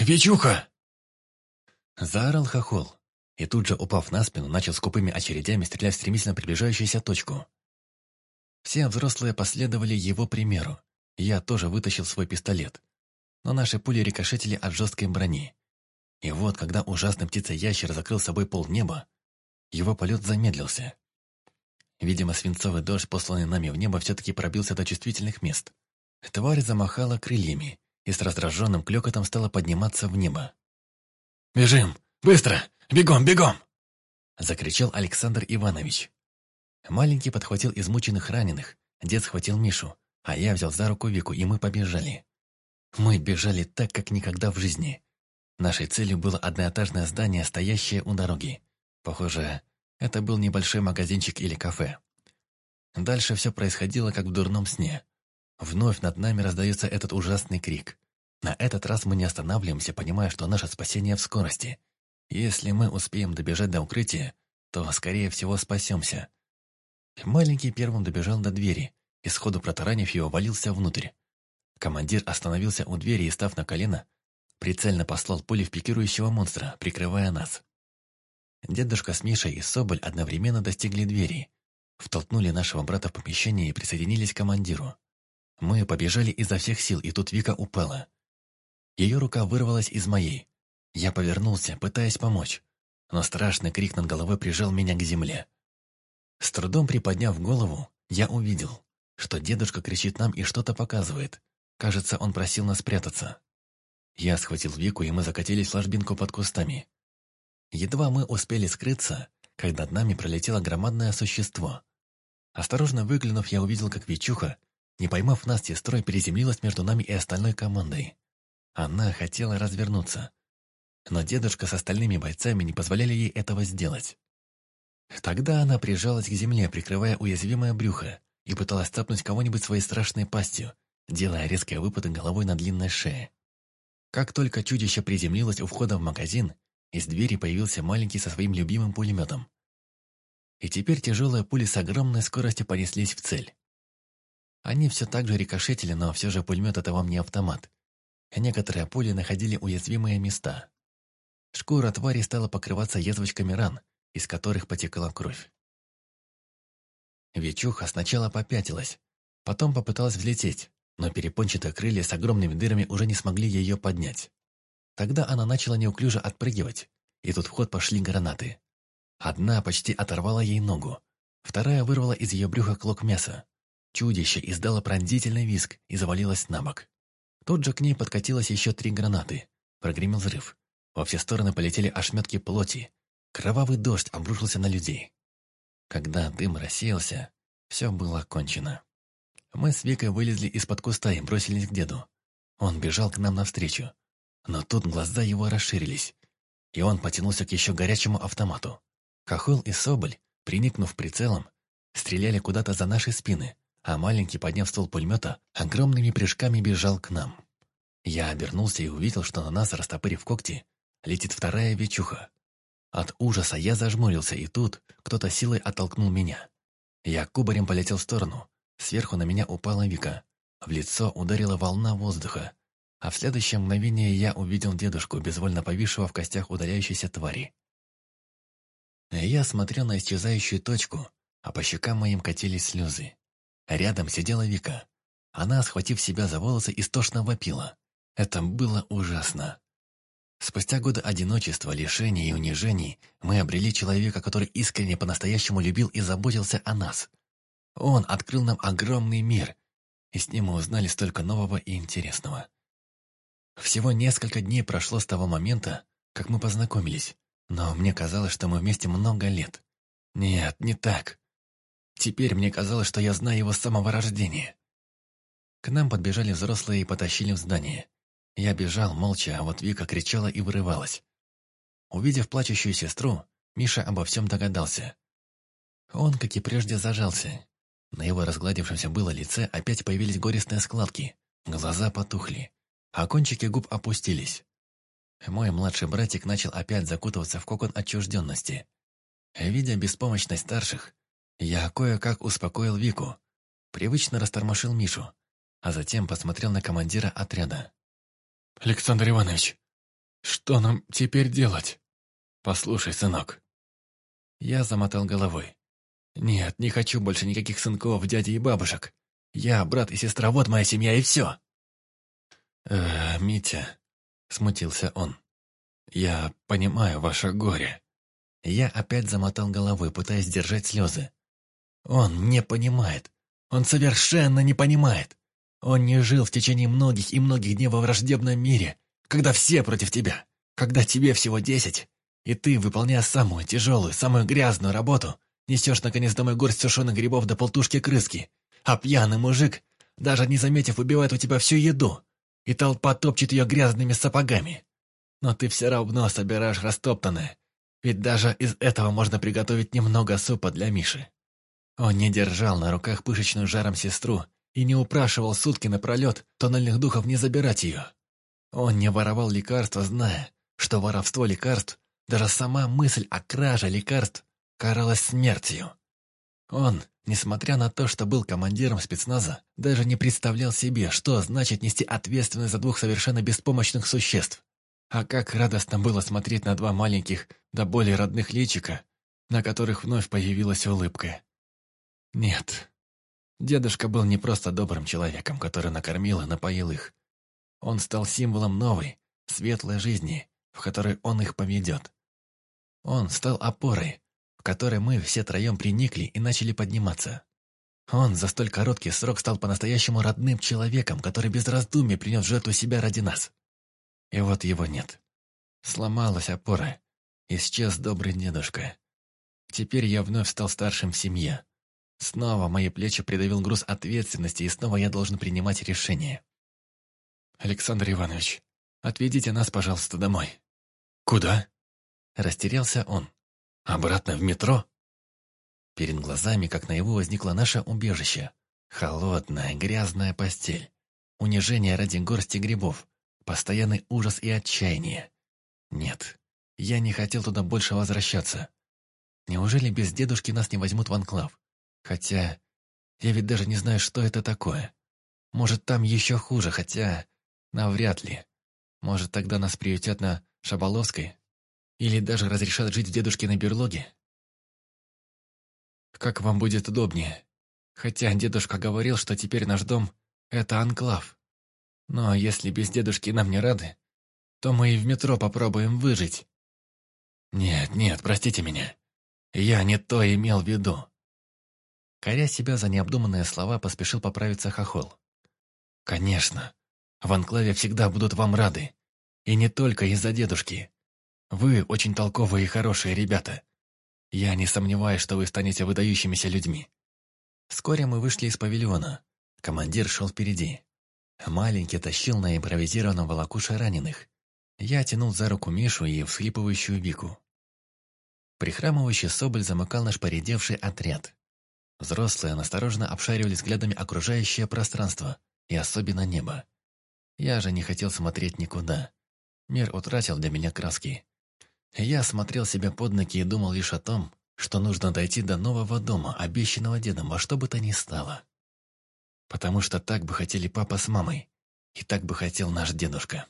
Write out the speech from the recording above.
Вичуха!» Заорал хохол, и тут же, упав на спину, начал скупыми очередями стрелять в стремительно приближающуюся точку. Все взрослые последовали его примеру. Я тоже вытащил свой пистолет. Но наши пули рикошетили от жесткой брони. И вот, когда ужасный птица-ящер закрыл собой полнеба, его полет замедлился. Видимо, свинцовый дождь, посланный нами в небо, все-таки пробился до чувствительных мест. Тварь замахала крыльями и с раздраженным клёкотом стала подниматься в небо. «Бежим! Быстро! Бегом, бегом!» Закричал Александр Иванович. Маленький подхватил измученных раненых, дед схватил Мишу, а я взял за руку Вику, и мы побежали. Мы бежали так, как никогда в жизни. Нашей целью было одноэтажное здание, стоящее у дороги. Похоже, это был небольшой магазинчик или кафе. Дальше все происходило, как в дурном сне. Вновь над нами раздается этот ужасный крик. На этот раз мы не останавливаемся, понимая, что наше спасение в скорости. Если мы успеем добежать до укрытия, то, скорее всего, спасемся. Маленький первым добежал до двери и, сходу протаранив его, валился внутрь. Командир остановился у двери и, став на колено, прицельно послал пули в пикирующего монстра, прикрывая нас. Дедушка с Мишей и Соболь одновременно достигли двери, втолкнули нашего брата в помещение и присоединились к командиру. Мы побежали изо всех сил, и тут Вика упала. Ее рука вырвалась из моей. Я повернулся, пытаясь помочь, но страшный крик над головой прижал меня к земле. С трудом приподняв голову, я увидел, что дедушка кричит нам и что-то показывает. Кажется, он просил нас спрятаться. Я схватил Вику, и мы закатились в ложбинку под кустами. Едва мы успели скрыться, когда над нами пролетело громадное существо. Осторожно выглянув, я увидел, как Вичуха, не поймав нас, сестрой, переземлилась между нами и остальной командой. Она хотела развернуться. Но дедушка с остальными бойцами не позволяли ей этого сделать. Тогда она прижалась к земле, прикрывая уязвимое брюхо, и пыталась цапнуть кого-нибудь своей страшной пастью, делая резкие выпады головой на длинной шее. Как только чудище приземлилось у входа в магазин, из двери появился маленький со своим любимым пулеметом. И теперь тяжелые пули с огромной скоростью понеслись в цель. Они все так же рикошетили, но все же пулемет это вам не автомат. Некоторые пули находили уязвимые места. Шкура твари стала покрываться язвочками ран, из которых потекла кровь. Вечуха сначала попятилась, потом попыталась взлететь, но перепончатые крылья с огромными дырами уже не смогли ее поднять. Тогда она начала неуклюже отпрыгивать, и тут в ход пошли гранаты. Одна почти оторвала ей ногу, вторая вырвала из ее брюха клок мяса. Чудище издало пронзительный визг и завалилось на бок. Тут же к ней подкатилось еще три гранаты. Прогремел взрыв. Во все стороны полетели ошметки плоти. Кровавый дождь обрушился на людей. Когда дым рассеялся, все было кончено. Мы с Викой вылезли из-под куста и бросились к деду. Он бежал к нам навстречу. Но тут глаза его расширились, и он потянулся к еще горячему автомату. Хохол и Соболь, приникнув прицелом, стреляли куда-то за наши спины, а маленький, подняв ствол пулемета, огромными прыжками бежал к нам. Я обернулся и увидел, что на нас, растопырив когти, летит вторая вечуха. От ужаса я зажмурился, и тут кто-то силой оттолкнул меня. Я кубарем полетел в сторону. Сверху на меня упала Вика. В лицо ударила волна воздуха, а в следующее мгновение я увидел дедушку, безвольно повисшего в костях удаляющейся твари. Я смотрел на исчезающую точку, а по щекам моим катились слезы. Рядом сидела Вика. Она, схватив себя за волосы, истошно вопила. Это было ужасно. Спустя годы одиночества, лишений и унижений мы обрели человека, который искренне по-настоящему любил и заботился о нас. Он открыл нам огромный мир, и с ним мы узнали столько нового и интересного. Всего несколько дней прошло с того момента, как мы познакомились, но мне казалось, что мы вместе много лет. Нет, не так. Теперь мне казалось, что я знаю его с самого рождения. К нам подбежали взрослые и потащили в здание. Я бежал молча, а вот Вика кричала и вырывалась. Увидев плачущую сестру, Миша обо всем догадался. Он, как и прежде, зажался. На его разгладившемся было лице опять появились горестные складки, глаза потухли а кончики губ опустились. Мой младший братик начал опять закутываться в кокон отчужденности. Видя беспомощность старших, я кое-как успокоил Вику, привычно растормошил Мишу, а затем посмотрел на командира отряда. «Александр Иванович, Что нам теперь делать? Послушай, сынок». Я замотал головой. «Нет, не хочу больше никаких сынков, дядей и бабушек. Я, брат и сестра, вот моя семья и все». «Э, Митя», — смутился он, — «я понимаю ваше горе». Я опять замотал головой, пытаясь держать слезы. Он не понимает. Он совершенно не понимает. Он не жил в течение многих и многих дней во враждебном мире, когда все против тебя, когда тебе всего десять, и ты, выполняя самую тяжелую, самую грязную работу, несешь наконец домой горсть сушеных грибов до полтушки крыски, а пьяный мужик, даже не заметив, убивает у тебя всю еду, и толпа топчет ее грязными сапогами. Но ты все равно собираешь растоптанное, ведь даже из этого можно приготовить немного супа для Миши. Он не держал на руках пышечную жаром сестру и не упрашивал сутки напролет тоннельных духов не забирать ее. Он не воровал лекарства, зная, что воровство лекарств, даже сама мысль о краже лекарств, каралась смертью. Он, несмотря на то, что был командиром спецназа, даже не представлял себе, что значит нести ответственность за двух совершенно беспомощных существ. А как радостно было смотреть на два маленьких, да более родных личика, на которых вновь появилась улыбка. Нет, дедушка был не просто добрым человеком, который накормил и напоил их. Он стал символом новой, светлой жизни, в которой он их поведет. Он стал опорой, в которой мы все троем приникли и начали подниматься. Он за столь короткий срок стал по-настоящему родным человеком, который без раздумий принес жертву себя ради нас. И вот его нет. Сломалась опора. Исчез добрый дедушка. Теперь я вновь стал старшим в семье. Снова мои плечи придавил груз ответственности, и снова я должен принимать решения. «Александр Иванович, отведите нас, пожалуйста, домой». «Куда?» Растерялся он. «Обратно в метро?» Перед глазами, как наяву, возникло наше убежище. Холодная, грязная постель. Унижение ради горсти грибов. Постоянный ужас и отчаяние. Нет, я не хотел туда больше возвращаться. Неужели без дедушки нас не возьмут в анклав? Хотя, я ведь даже не знаю, что это такое. Может, там еще хуже, хотя, навряд ли. Может, тогда нас приютят на Шаболовской? Или даже разрешат жить в дедушкиной берлоге? Как вам будет удобнее. Хотя дедушка говорил, что теперь наш дом — это анклав. Но если без дедушки нам не рады, то мы и в метро попробуем выжить. Нет, нет, простите меня. Я не то имел в виду. Коря себя за необдуманные слова, поспешил поправиться хохол. Конечно, в анклаве всегда будут вам рады. И не только из-за дедушки. Вы очень толковые и хорошие ребята. Я не сомневаюсь, что вы станете выдающимися людьми. Вскоре мы вышли из павильона. Командир шел впереди. Маленький тащил на импровизированном волокуше раненых. Я тянул за руку Мишу и всхлипывающую Вику. Прихрамывающий Соболь замыкал наш поредевший отряд. Взрослые настороженно обшаривали взглядами окружающее пространство, и особенно небо. Я же не хотел смотреть никуда. Мир утратил для меня краски. Я смотрел себе под ноги и думал лишь о том, что нужно дойти до нового дома, обещанного дедом во что бы то ни стало. Потому что так бы хотели папа с мамой, и так бы хотел наш дедушка.